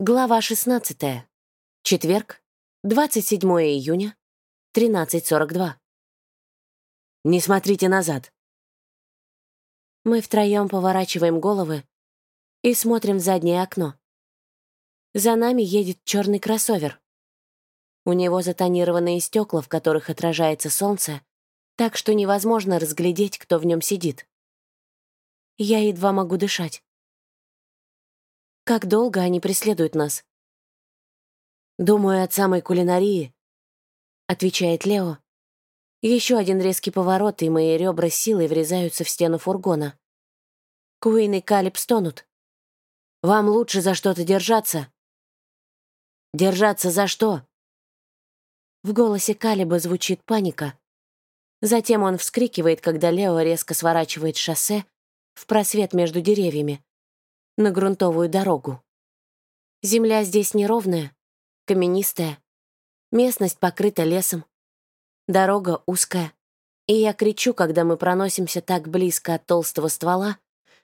Глава 16. Четверг, 27 июня, 13.42. «Не смотрите назад!» Мы втроем поворачиваем головы и смотрим в заднее окно. За нами едет черный кроссовер. У него затонированные стекла, в которых отражается солнце, так что невозможно разглядеть, кто в нем сидит. Я едва могу дышать. Как долго они преследуют нас? Думаю, от самой кулинарии, отвечает Лео. Еще один резкий поворот, и мои ребра силой врезаются в стену фургона. Куин и Калиб стонут. Вам лучше за что-то держаться. Держаться за что? В голосе Калиба звучит паника. Затем он вскрикивает, когда Лео резко сворачивает шоссе в просвет между деревьями на грунтовую дорогу. Земля здесь неровная, каменистая, местность покрыта лесом, дорога узкая, и я кричу, когда мы проносимся так близко от толстого ствола,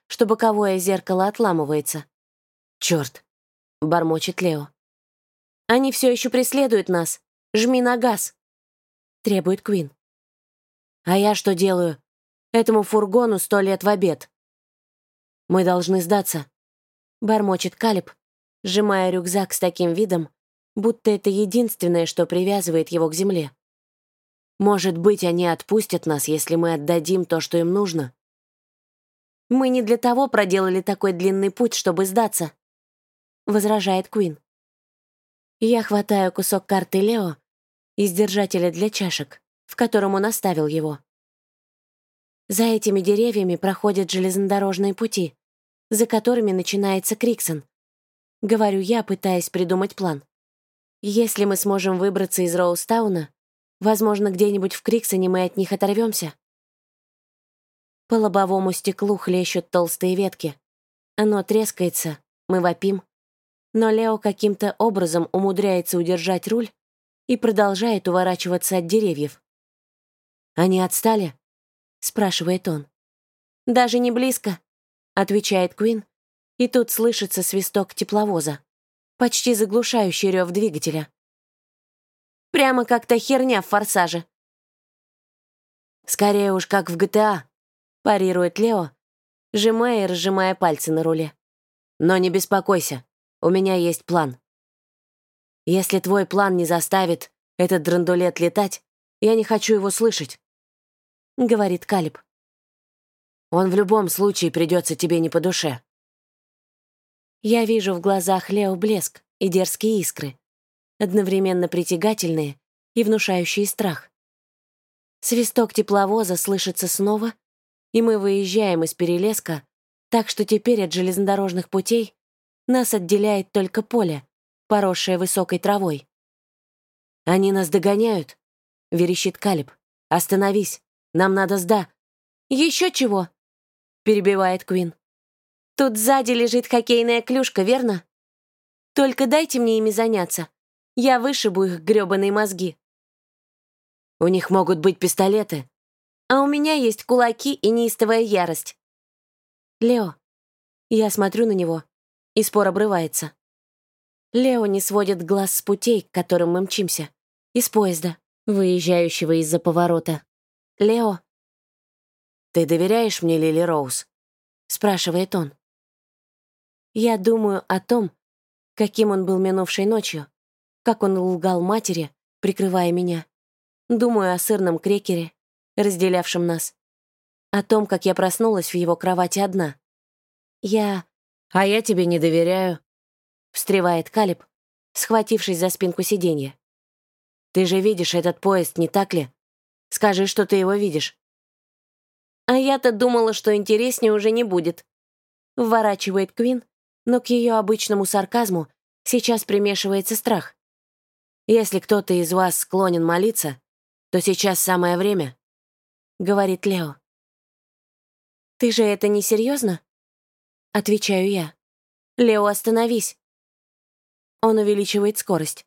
что боковое зеркало отламывается. «Черт!» — бормочет Лео. «Они все еще преследуют нас! Жми на газ!» — требует Квин. «А я что делаю? Этому фургону сто лет в обед. Мы должны сдаться. — бормочет Калиб, сжимая рюкзак с таким видом, будто это единственное, что привязывает его к земле. «Может быть, они отпустят нас, если мы отдадим то, что им нужно?» «Мы не для того проделали такой длинный путь, чтобы сдаться», — возражает Куин. Я хватаю кусок карты Лео из держателя для чашек, в котором он оставил его. За этими деревьями проходят железнодорожные пути, за которыми начинается Криксон. Говорю я, пытаясь придумать план. Если мы сможем выбраться из Роустауна, возможно, где-нибудь в Криксоне мы от них оторвемся. По лобовому стеклу хлещут толстые ветки. Оно трескается, мы вопим. Но Лео каким-то образом умудряется удержать руль и продолжает уворачиваться от деревьев. «Они отстали?» — спрашивает он. «Даже не близко», отвечает Квин, и тут слышится свисток тепловоза, почти заглушающий рев двигателя. Прямо как-то херня в форсаже. Скорее уж, как в GTA, парирует Лео, сжимая и разжимая пальцы на руле. Но не беспокойся, у меня есть план. Если твой план не заставит этот драндулет летать, я не хочу его слышать, — говорит Калиб. Он в любом случае придется тебе не по душе. Я вижу в глазах Лео блеск и дерзкие искры, одновременно притягательные и внушающие страх. Свисток тепловоза слышится снова, и мы выезжаем из перелеска, так что теперь от железнодорожных путей нас отделяет только поле, поросшее высокой травой. «Они нас догоняют», — верещит Калиб. «Остановись, нам надо сда». «Еще чего?» Перебивает Квин. Тут сзади лежит хоккейная клюшка, верно? Только дайте мне ими заняться. Я вышибу их грёбаные мозги. У них могут быть пистолеты. А у меня есть кулаки и неистовая ярость. Лео. Я смотрю на него, и спор обрывается. Лео не сводит глаз с путей, к которым мы мчимся. Из поезда, выезжающего из-за поворота. Лео. «Ты доверяешь мне, Лили Роуз?» — спрашивает он. Я думаю о том, каким он был минувшей ночью, как он лгал матери, прикрывая меня. Думаю о сырном крекере, разделявшем нас. О том, как я проснулась в его кровати одна. Я... «А я тебе не доверяю», — встревает Калиб, схватившись за спинку сиденья. «Ты же видишь этот поезд, не так ли? Скажи, что ты его видишь». А я-то думала, что интереснее уже не будет. Вворачивает Квин, но к ее обычному сарказму сейчас примешивается страх. «Если кто-то из вас склонен молиться, то сейчас самое время», — говорит Лео. «Ты же это не серьезно? Отвечаю я. «Лео, остановись!» Он увеличивает скорость.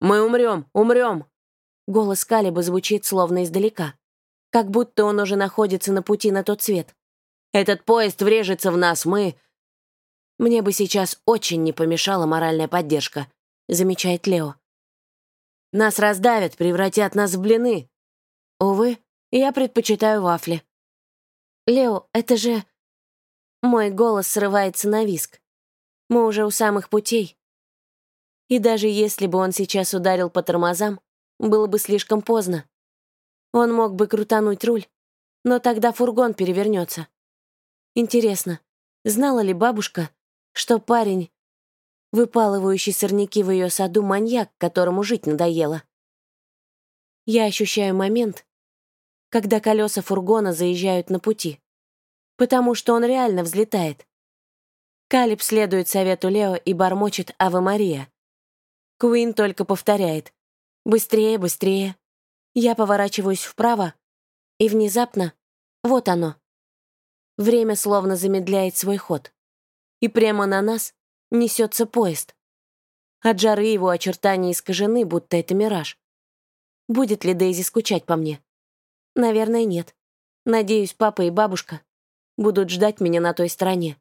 «Мы умрем, умрем!» Голос Калиба звучит словно издалека как будто он уже находится на пути на тот свет. «Этот поезд врежется в нас, мы...» «Мне бы сейчас очень не помешала моральная поддержка», — замечает Лео. «Нас раздавят, превратят нас в блины». «Увы, я предпочитаю вафли». «Лео, это же...» Мой голос срывается на виск. Мы уже у самых путей. И даже если бы он сейчас ударил по тормозам, было бы слишком поздно. Он мог бы крутануть руль, но тогда фургон перевернется. Интересно, знала ли бабушка, что парень, выпалывающий сорняки в ее саду, маньяк, которому жить надоело? Я ощущаю момент, когда колеса фургона заезжают на пути, потому что он реально взлетает. Калиб следует совету Лео и бормочет «Аве Мария». Куин только повторяет «Быстрее, быстрее». Я поворачиваюсь вправо, и внезапно вот оно. Время словно замедляет свой ход. И прямо на нас несется поезд. От жары его очертания искажены, будто это мираж. Будет ли Дейзи скучать по мне? Наверное, нет. Надеюсь, папа и бабушка будут ждать меня на той стороне.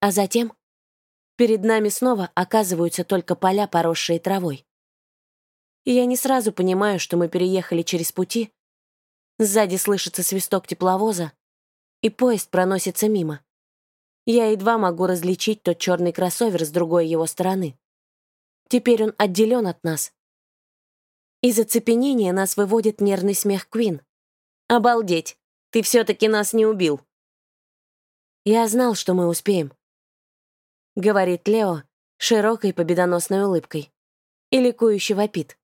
А затем перед нами снова оказываются только поля, поросшие травой. И я не сразу понимаю, что мы переехали через пути. Сзади слышится свисток тепловоза, и поезд проносится мимо. Я едва могу различить тот черный кроссовер с другой его стороны. Теперь он отделен от нас. Из оцепенения нас выводит нервный смех Квин. «Обалдеть! Ты все-таки нас не убил!» «Я знал, что мы успеем», — говорит Лео широкой победоносной улыбкой. И ликующе вопит.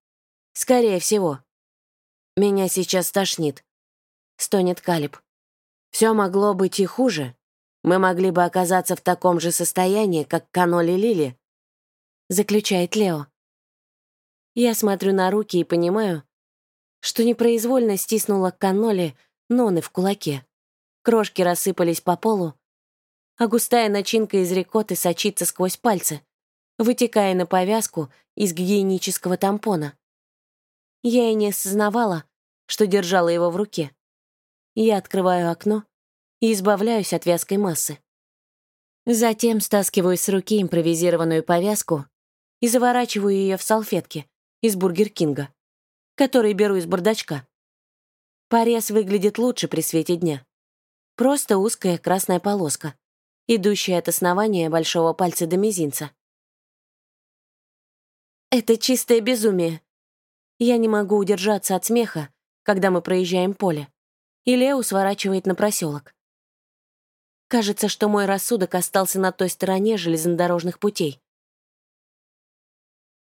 «Скорее всего. Меня сейчас тошнит», — стонет Калиб. Все могло быть и хуже. Мы могли бы оказаться в таком же состоянии, как Каноли Лили», — заключает Лео. Я смотрю на руки и понимаю, что непроизвольно стиснула Каноли Ноны в кулаке. Крошки рассыпались по полу, а густая начинка из рикотты сочится сквозь пальцы, вытекая на повязку из гигиенического тампона. Я и не осознавала, что держала его в руке. Я открываю окно и избавляюсь от вязкой массы. Затем стаскиваю с руки импровизированную повязку и заворачиваю ее в салфетки из Бургер Кинга, которые беру из бардачка. Порез выглядит лучше при свете дня. Просто узкая красная полоска, идущая от основания большого пальца до мизинца. Это чистое безумие. Я не могу удержаться от смеха, когда мы проезжаем поле и Лео сворачивает на проселок. Кажется, что мой рассудок остался на той стороне железнодорожных путей.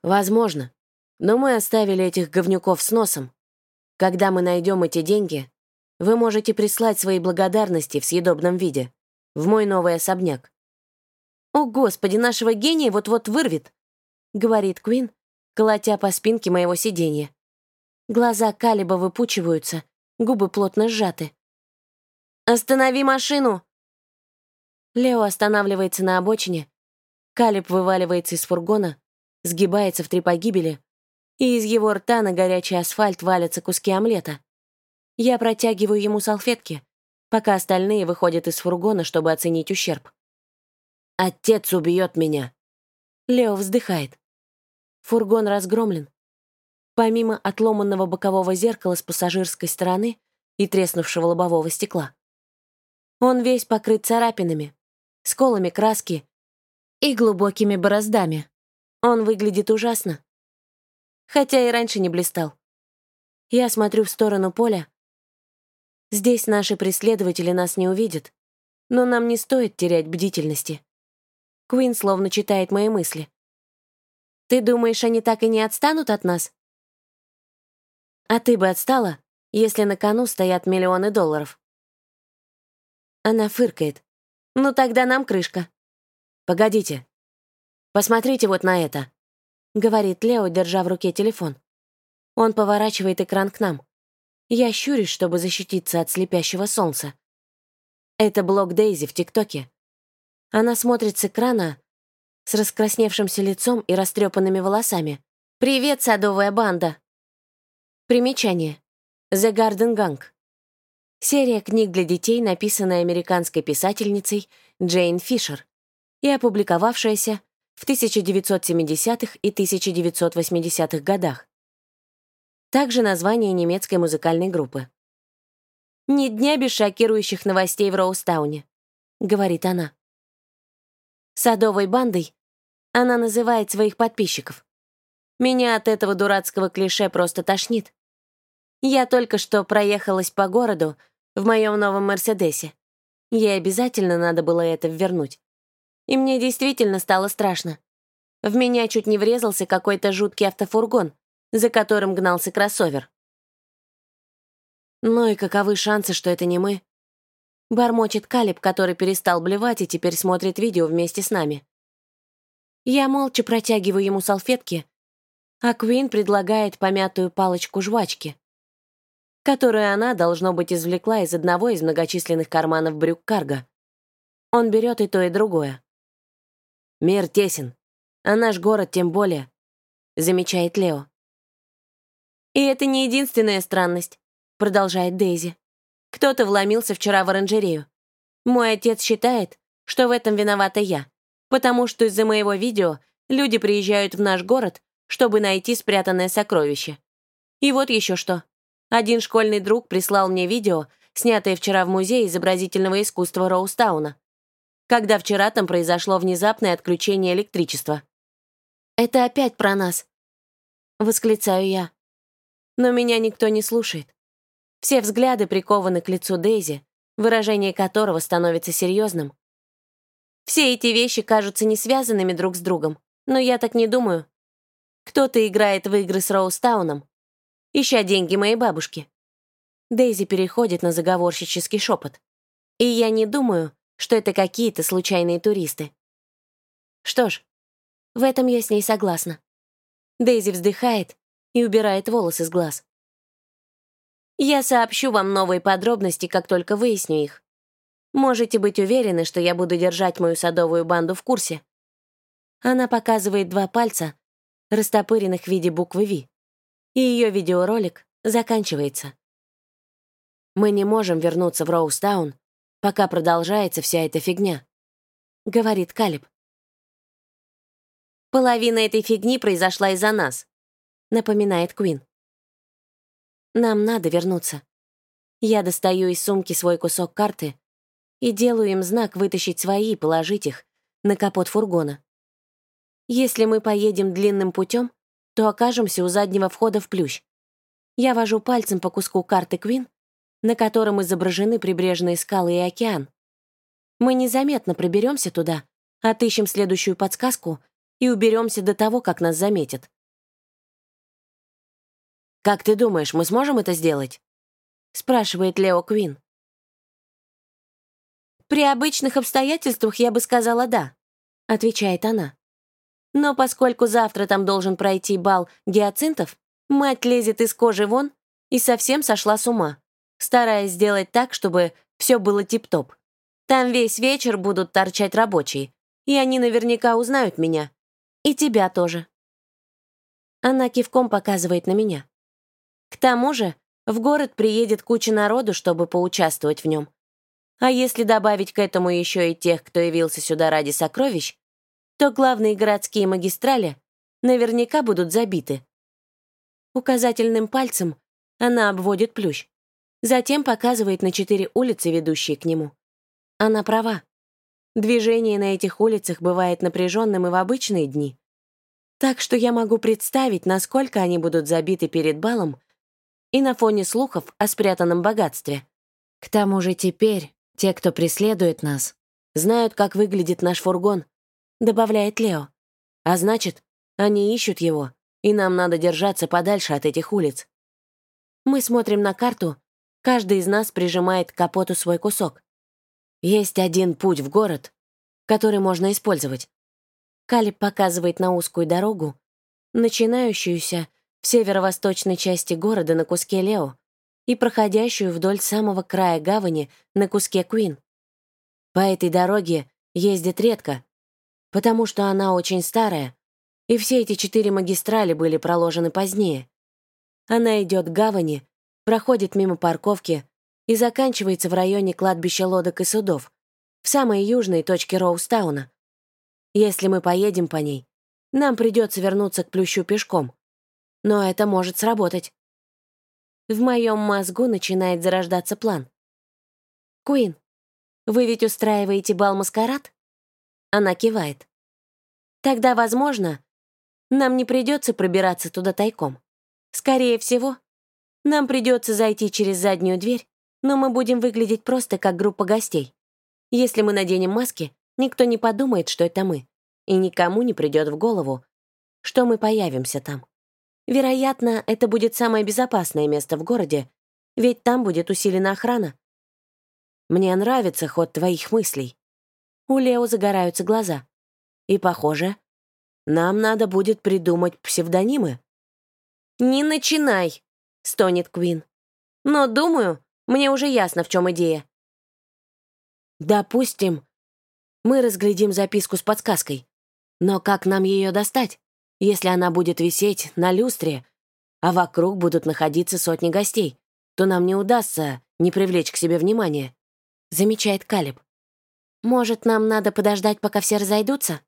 Возможно, но мы оставили этих говнюков с носом. Когда мы найдем эти деньги, вы можете прислать свои благодарности в съедобном виде в мой новый особняк. «О, Господи, нашего гения вот-вот вырвет!» — говорит Квин, колотя по спинке моего сиденья. Глаза Калиба выпучиваются, губы плотно сжаты. «Останови машину!» Лео останавливается на обочине, Калиб вываливается из фургона, сгибается в три погибели, и из его рта на горячий асфальт валятся куски омлета. Я протягиваю ему салфетки, пока остальные выходят из фургона, чтобы оценить ущерб. «Отец убьет меня!» Лео вздыхает. Фургон разгромлен. Помимо отломанного бокового зеркала с пассажирской стороны и треснувшего лобового стекла. Он весь покрыт царапинами, сколами краски и глубокими бороздами. Он выглядит ужасно. Хотя и раньше не блистал. Я смотрю в сторону поля. Здесь наши преследователи нас не увидят, но нам не стоит терять бдительности. Куин словно читает мои мысли. «Ты думаешь, они так и не отстанут от нас?» А ты бы отстала, если на кону стоят миллионы долларов?» Она фыркает. «Ну тогда нам крышка». «Погодите. Посмотрите вот на это», — говорит Лео, держа в руке телефон. Он поворачивает экран к нам. Я щурюсь, чтобы защититься от слепящего солнца. Это блог Дейзи в ТикТоке. Она смотрит с экрана с раскрасневшимся лицом и растрепанными волосами. «Привет, садовая банда!» Примечание. The Garden Gang. Серия книг для детей, написанная американской писательницей Джейн Фишер. и опубликовавшаяся в 1970-х и 1980-х годах. Также название немецкой музыкальной группы. «Ни дня без шокирующих новостей в Роустауне», — говорит она. Садовой бандой она называет своих подписчиков. Меня от этого дурацкого клише просто тошнит. Я только что проехалась по городу в моем новом Мерседесе. Ей обязательно надо было это вернуть. И мне действительно стало страшно. В меня чуть не врезался какой-то жуткий автофургон, за которым гнался кроссовер. «Ну и каковы шансы, что это не мы?» Бормочет Калиб, который перестал блевать и теперь смотрит видео вместе с нами. Я молча протягиваю ему салфетки, а Квин предлагает помятую палочку жвачки, которую она, должно быть, извлекла из одного из многочисленных карманов брюк Карга. Он берет и то, и другое. «Мир тесен, а наш город тем более», — замечает Лео. «И это не единственная странность», — продолжает Дейзи. «Кто-то вломился вчера в оранжерею. Мой отец считает, что в этом виновата я, потому что из-за моего видео люди приезжают в наш город, чтобы найти спрятанное сокровище. И вот еще что. Один школьный друг прислал мне видео, снятое вчера в Музее изобразительного искусства Роустауна когда вчера там произошло внезапное отключение электричества. «Это опять про нас», — восклицаю я. Но меня никто не слушает. Все взгляды прикованы к лицу Дейзи, выражение которого становится серьезным. Все эти вещи кажутся не связанными друг с другом, но я так не думаю. Кто-то играет в игры с Роустауном, ища деньги моей бабушки. Дейзи переходит на заговорщический шепот. И я не думаю, что это какие-то случайные туристы. Что ж, в этом я с ней согласна. Дейзи вздыхает и убирает волосы с глаз. Я сообщу вам новые подробности, как только выясню их. Можете быть уверены, что я буду держать мою садовую банду в курсе. Она показывает два пальца, растопыренных в виде буквы «Ви», и ее видеоролик заканчивается. Мы не можем вернуться в Роустаун пока продолжается вся эта фигня», — говорит Калиб. «Половина этой фигни произошла из-за нас», — напоминает Куин. «Нам надо вернуться. Я достаю из сумки свой кусок карты и делаю им знак вытащить свои и положить их на капот фургона. Если мы поедем длинным путем, то окажемся у заднего входа в плющ. Я вожу пальцем по куску карты Квин на котором изображены прибрежные скалы и океан. Мы незаметно проберемся туда, отыщем следующую подсказку и уберемся до того, как нас заметят. «Как ты думаешь, мы сможем это сделать?» — спрашивает Лео Квин. «При обычных обстоятельствах я бы сказала «да», — отвечает она. «Но поскольку завтра там должен пройти бал гиацинтов, мать лезет из кожи вон и совсем сошла с ума стараясь сделать так, чтобы все было тип-топ. Там весь вечер будут торчать рабочие, и они наверняка узнают меня. И тебя тоже. Она кивком показывает на меня. К тому же в город приедет куча народу, чтобы поучаствовать в нем. А если добавить к этому еще и тех, кто явился сюда ради сокровищ, то главные городские магистрали наверняка будут забиты. Указательным пальцем она обводит плющ. Затем показывает на четыре улицы, ведущие к нему. Она права. Движение на этих улицах бывает напряженным и в обычные дни. Так что я могу представить, насколько они будут забиты перед балом и на фоне слухов о спрятанном богатстве. К тому же теперь те, кто преследует нас, знают, как выглядит наш фургон, добавляет Лео. А значит, они ищут его, и нам надо держаться подальше от этих улиц. Мы смотрим на карту Каждый из нас прижимает к капоту свой кусок. Есть один путь в город, который можно использовать. Калиб показывает на узкую дорогу, начинающуюся в северо-восточной части города на куске Лео и проходящую вдоль самого края гавани на куске Куин. По этой дороге ездит редко, потому что она очень старая, и все эти четыре магистрали были проложены позднее. Она идет к гавани, проходит мимо парковки и заканчивается в районе кладбища лодок и судов, в самой южной точке Роустауна, Если мы поедем по ней, нам придется вернуться к плющу пешком. Но это может сработать. В моем мозгу начинает зарождаться план. «Куин, вы ведь устраиваете бал-маскарад?» Она кивает. «Тогда, возможно, нам не придется пробираться туда тайком. Скорее всего, нам придется зайти через заднюю дверь, но мы будем выглядеть просто как группа гостей. Если мы наденем маски, никто не подумает, что это мы и никому не придет в голову, что мы появимся там. Вероятно, это будет самое безопасное место в городе, ведь там будет усилена охрана. Мне нравится ход твоих мыслей. У Лео загораются глаза. И, похоже, нам надо будет придумать псевдонимы. «Не начинай!» — стонет Квин. «Но, думаю, мне уже ясно, в чем идея». «Допустим, мы разглядим записку с подсказкой. Но как нам ее достать, если она будет висеть на люстре, а вокруг будут находиться сотни гостей, то нам не удастся не привлечь к себе внимание», — замечает Калиб. «Может, нам надо подождать, пока все разойдутся?»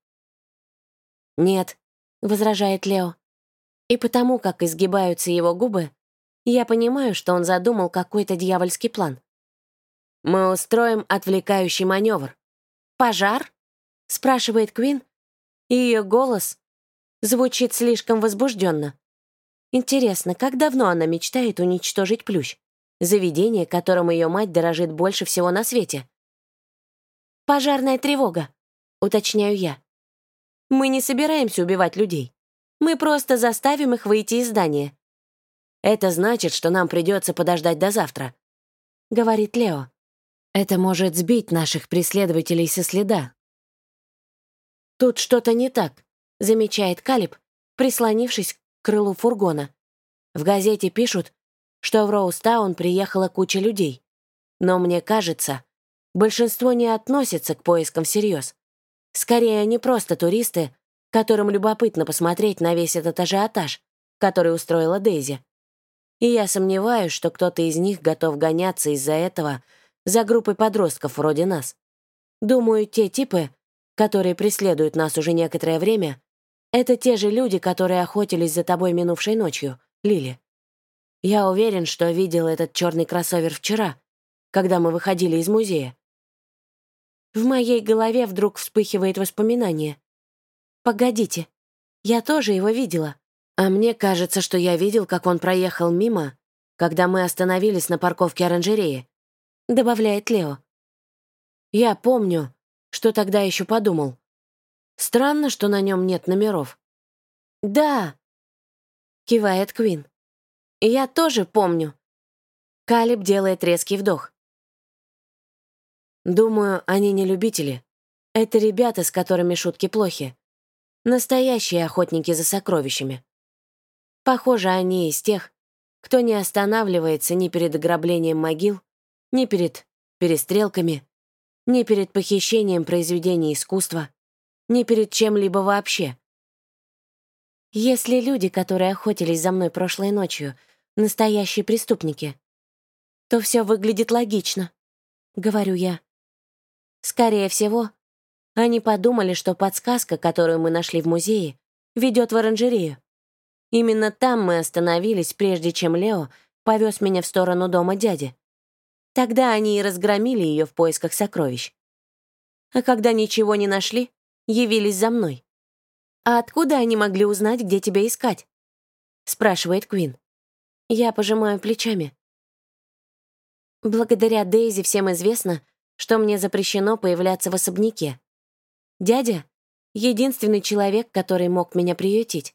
«Нет», — возражает Лео. И потому, как изгибаются его губы, я понимаю, что он задумал какой-то дьявольский план. «Мы устроим отвлекающий маневр». «Пожар?» — спрашивает Квин, и ее голос звучит слишком возбужденно. Интересно, как давно она мечтает уничтожить плющ? Заведение, которым ее мать дорожит больше всего на свете. «Пожарная тревога», — уточняю я. «Мы не собираемся убивать людей. Мы просто заставим их выйти из здания». «Это значит, что нам придется подождать до завтра», — говорит Лео. «Это может сбить наших преследователей со следа, «Тут что-то не так», — замечает Калиб, прислонившись к крылу фургона. В газете пишут, что в Роустаун приехала куча людей. Но мне кажется, большинство не относится к поискам всерьез. Скорее, они просто туристы, которым любопытно посмотреть на весь этот ажиотаж, который устроила Дейзи. И я сомневаюсь, что кто-то из них готов гоняться из-за этого за группой подростков вроде нас. Думаю, те типы, которые преследуют нас уже некоторое время, это те же люди, которые охотились за тобой минувшей ночью, Лили. Я уверен, что видел этот черный кроссовер вчера, когда мы выходили из музея. В моей голове вдруг вспыхивает воспоминание. Погодите, я тоже его видела. А мне кажется, что я видел, как он проехал мимо, когда мы остановились на парковке оранжереи, добавляет Лео. Я помню, что тогда еще подумал. Странно, что на нем нет номеров. «Да», — кивает Квин. «Я тоже помню». Калиб делает резкий вдох. «Думаю, они не любители. Это ребята, с которыми шутки плохи. Настоящие охотники за сокровищами. Похоже, они из тех, кто не останавливается ни перед ограблением могил, ни перед перестрелками, ни перед похищением произведений искусства, ни перед чем-либо вообще. Если люди, которые охотились за мной прошлой ночью, настоящие преступники, то все выглядит логично, — говорю я. Скорее всего, они подумали, что подсказка, которую мы нашли в музее, ведет в оранжерею. Именно там мы остановились, прежде чем Лео повез меня в сторону дома дяди. Тогда они и разгромили ее в поисках сокровищ. А когда ничего не нашли, явились за мной. «А откуда они могли узнать, где тебя искать?» — спрашивает Квин. Я пожимаю плечами. Благодаря Дейзи всем известно, что мне запрещено появляться в особняке. Дядя — единственный человек, который мог меня приютить.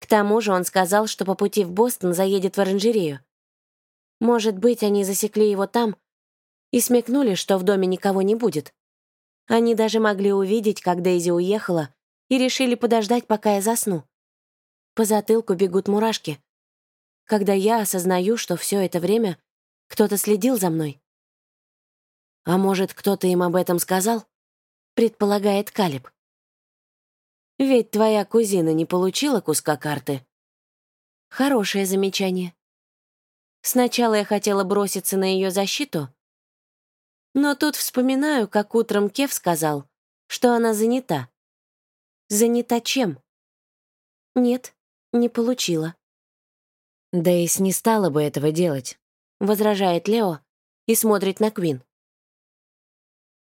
К тому же он сказал, что по пути в Бостон заедет в оранжерею. Может быть, они засекли его там и смекнули, что в доме никого не будет. Они даже могли увидеть, как Дейзи уехала, и решили подождать, пока я засну. По затылку бегут мурашки, когда я осознаю, что все это время кто-то следил за мной. «А может, кто-то им об этом сказал?» — предполагает Калиб. «Ведь твоя кузина не получила куска карты». Хорошее замечание. Сначала я хотела броситься на ее защиту, но тут вспоминаю, как утром Кев сказал, что она занята. Занята чем? Нет, не получила. Дейс не стала бы этого делать, возражает Лео и смотрит на Квин.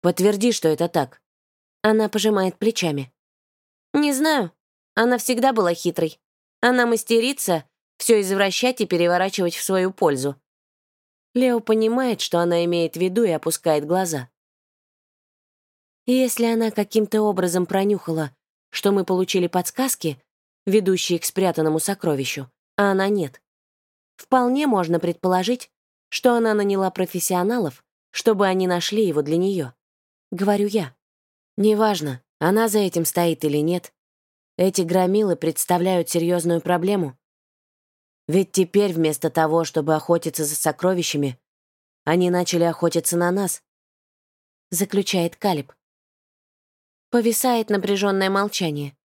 Подтверди, что это так. Она пожимает плечами. Не знаю. Она всегда была хитрой. Она мастерица все извращать и переворачивать в свою пользу. Лео понимает, что она имеет в виду и опускает глаза. Если она каким-то образом пронюхала, что мы получили подсказки, ведущие к спрятанному сокровищу, а она нет, вполне можно предположить, что она наняла профессионалов, чтобы они нашли его для нее. Говорю я. Неважно, она за этим стоит или нет. Эти громилы представляют серьезную проблему. Ведь теперь вместо того, чтобы охотиться за сокровищами, они начали охотиться на нас, заключает Калиб. Повисает напряженное молчание.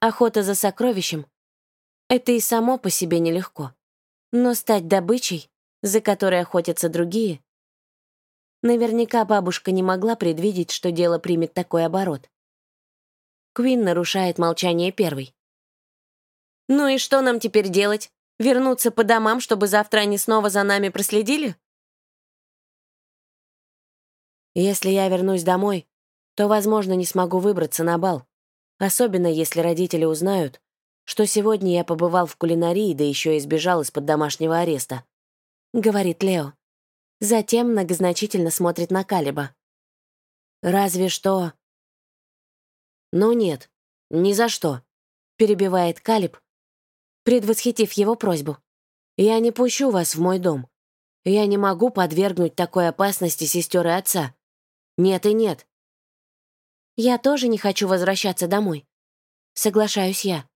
Охота за сокровищем — это и само по себе нелегко. Но стать добычей, за которой охотятся другие... Наверняка бабушка не могла предвидеть, что дело примет такой оборот. Квин нарушает молчание первый. «Ну и что нам теперь делать? Вернуться по домам, чтобы завтра они снова за нами проследили?» «Если я вернусь домой, то, возможно, не смогу выбраться на бал. Особенно, если родители узнают, что сегодня я побывал в кулинарии, да еще и сбежал из-под домашнего ареста», — говорит Лео. Затем многозначительно смотрит на Калиба. «Разве что...» «Ну нет, ни за что», — перебивает Калиб, предвосхитив его просьбу. «Я не пущу вас в мой дом. Я не могу подвергнуть такой опасности сестер и отца. Нет и нет. Я тоже не хочу возвращаться домой. Соглашаюсь я.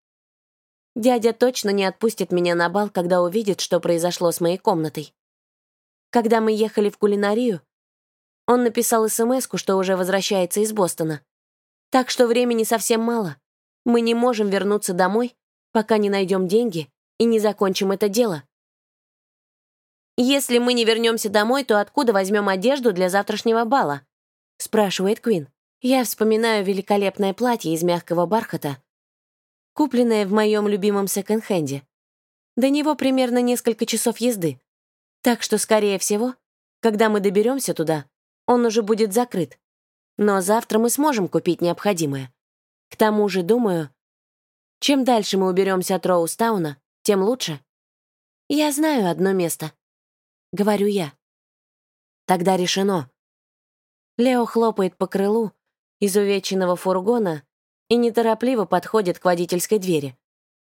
Дядя точно не отпустит меня на бал, когда увидит, что произошло с моей комнатой. Когда мы ехали в кулинарию, он написал смс что уже возвращается из Бостона. Так что времени совсем мало. Мы не можем вернуться домой, пока не найдем деньги и не закончим это дело. «Если мы не вернемся домой, то откуда возьмем одежду для завтрашнего бала?» — спрашивает Квин. Я вспоминаю великолепное платье из мягкого бархата, купленное в моем любимом секонд-хенде. До него примерно несколько часов езды. Так что, скорее всего, когда мы доберемся туда, он уже будет закрыт. Но завтра мы сможем купить необходимое. К тому же, думаю, чем дальше мы уберемся от Роустауна, тем лучше. Я знаю одно место. Говорю я. Тогда решено. Лео хлопает по крылу, изувеченного фургона и неторопливо подходит к водительской двери.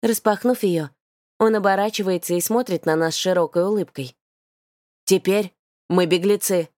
Распахнув ее, он оборачивается и смотрит на нас широкой улыбкой. «Теперь мы беглецы»,